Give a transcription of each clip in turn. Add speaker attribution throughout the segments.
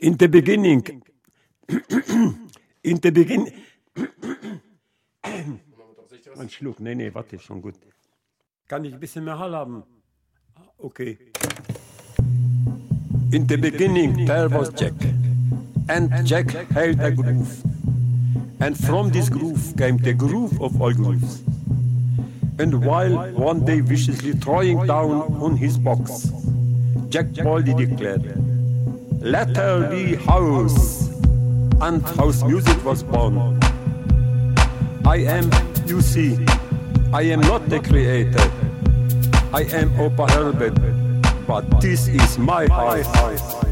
Speaker 1: In the beginning, in the beginning, ein Schluck, nee, nee, warte, schon gut. Kann ich ein bisschen mehr Hall haben? Ah, okay. In the beginning, there was Jack, and Jack held a groove. And from this groove came the groove of all grooves. And while one day viciously throwing down on his box, Jack boldly declared, Let her be house! And house music was born. I am, you see, I am not the creator. I am Opa Herbert, but this is my house.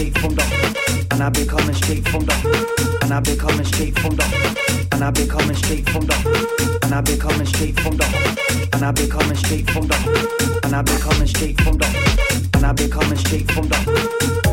Speaker 2: straight from the and I've been coming straight from the and I've been coming straight from the and I've been coming straight from the and I've been coming straight from the and I've been coming straight from the and I've been coming straight from the and I've been coming straight from the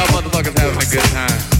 Speaker 3: Y'all motherfuckers having a good time.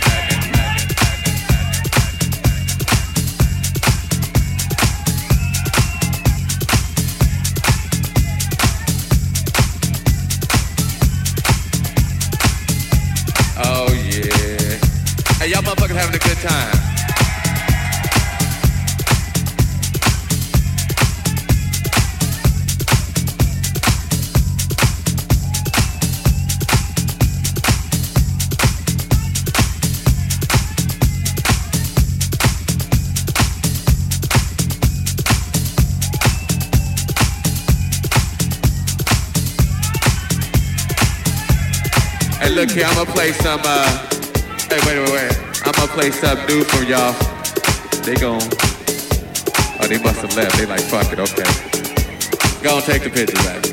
Speaker 3: Time. look here, I'm gonna play some, uh, hey, wait, wait, wait. I'm gonna play some new from y'all. They gon' oh, they must have left. They like, fuck it, okay. Go and take the picture back.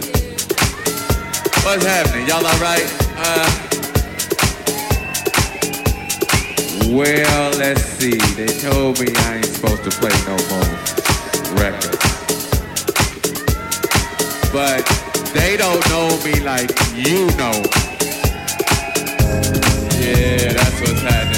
Speaker 3: What's happening? Y'all alright? Uh, well, let's see. They told me I ain't supposed to play no more records. But they don't know me like you know yeah, that's what's happening.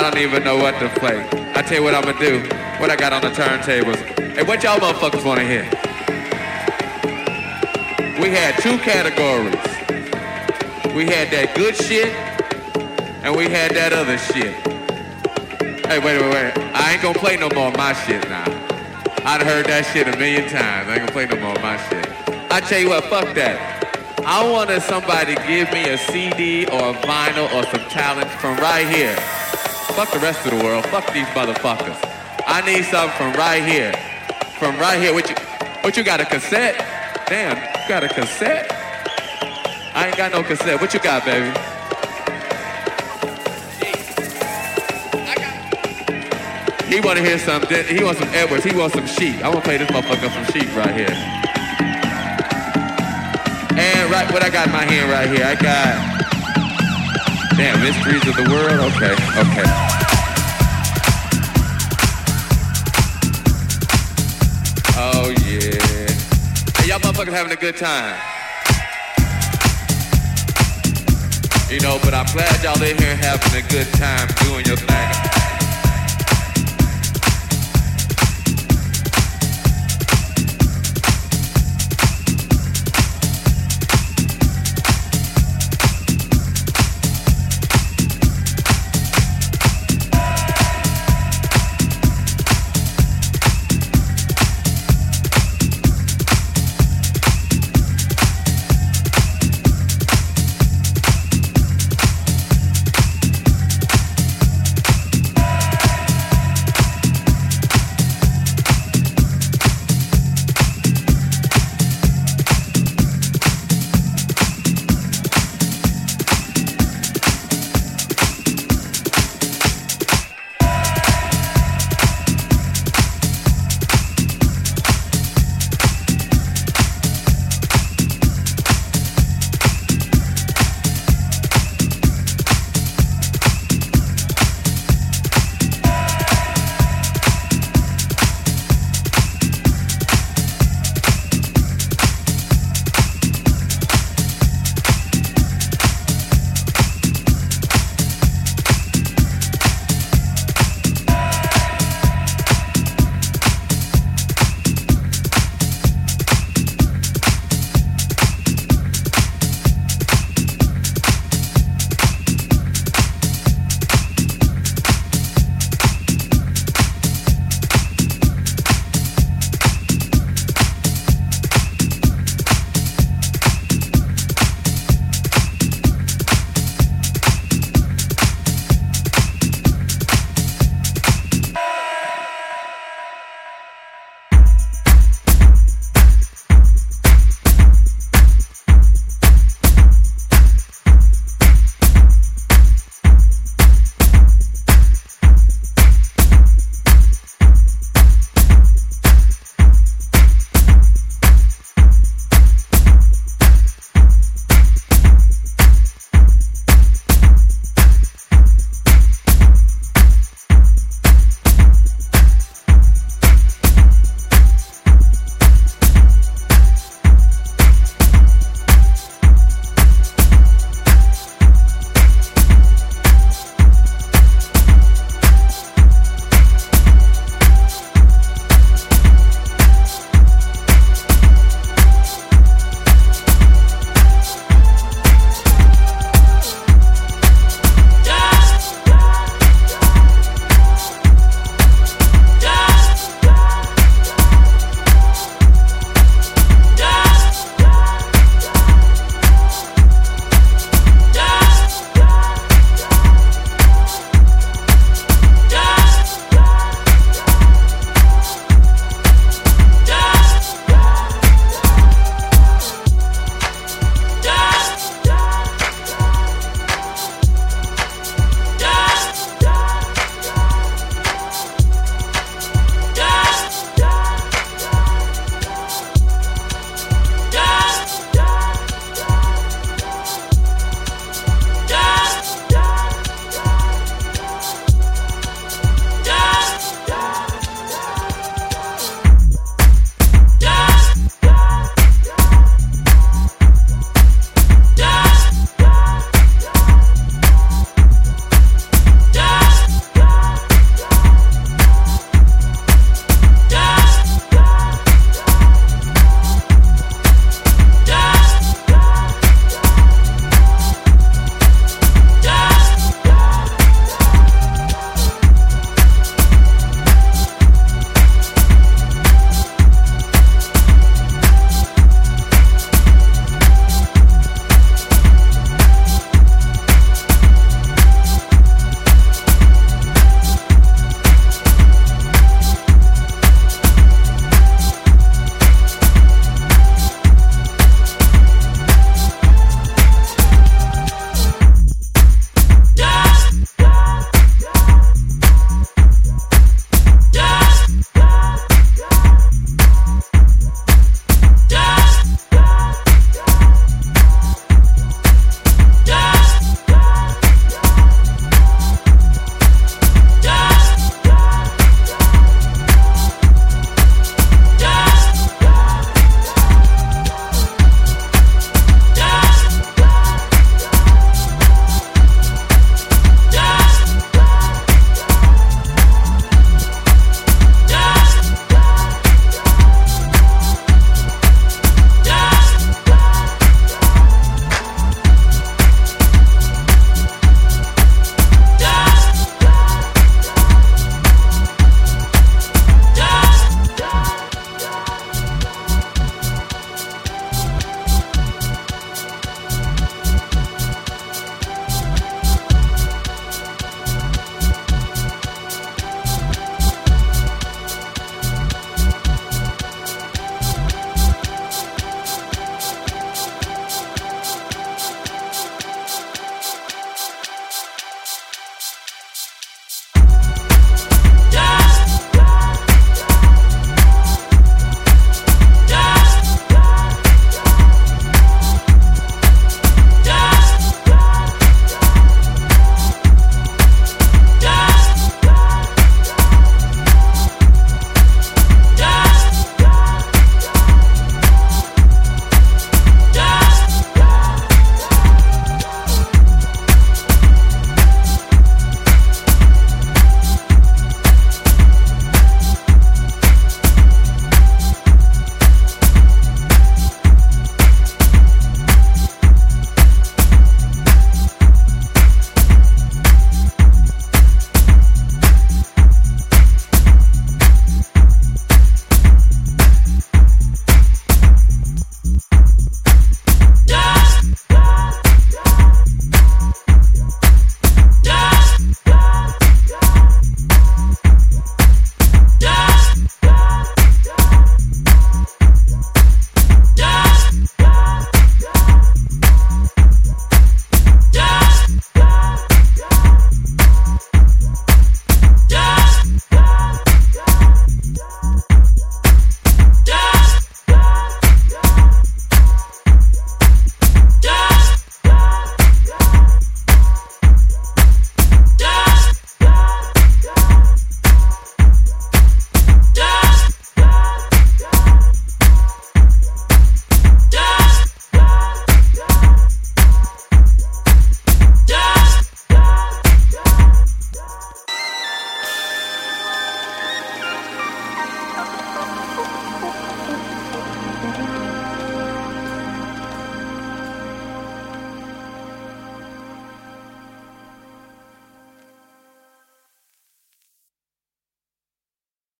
Speaker 3: I don't even know what to play. I tell you what I'm gonna do. What I got on the turntables. Hey, what y'all motherfuckers wanna hear? We had two categories. We had that good shit, and we had that other shit. Hey, wait, wait, wait. I ain't gonna play no more of my shit now. I'd heard that shit a million times. I ain't gonna play no more of my shit. I tell you what, fuck that. I wanted somebody to give me a CD or a vinyl or some talent from right here. Fuck the rest of the world. Fuck these motherfuckers. I need something from right here. From right here. What you, what you got, a cassette? Damn, you got a cassette? I ain't got no cassette. What you got, baby? He wanna hear some. He wants some Edwards. He wants some Sheep. I wanna play this motherfucker some Sheep right here. And right, what I got in my hand right here, I got. Damn, mysteries of the world. Okay, okay. y'all motherfuckers having a good time. You know, but I'm glad y'all in here having a good time doing your thing.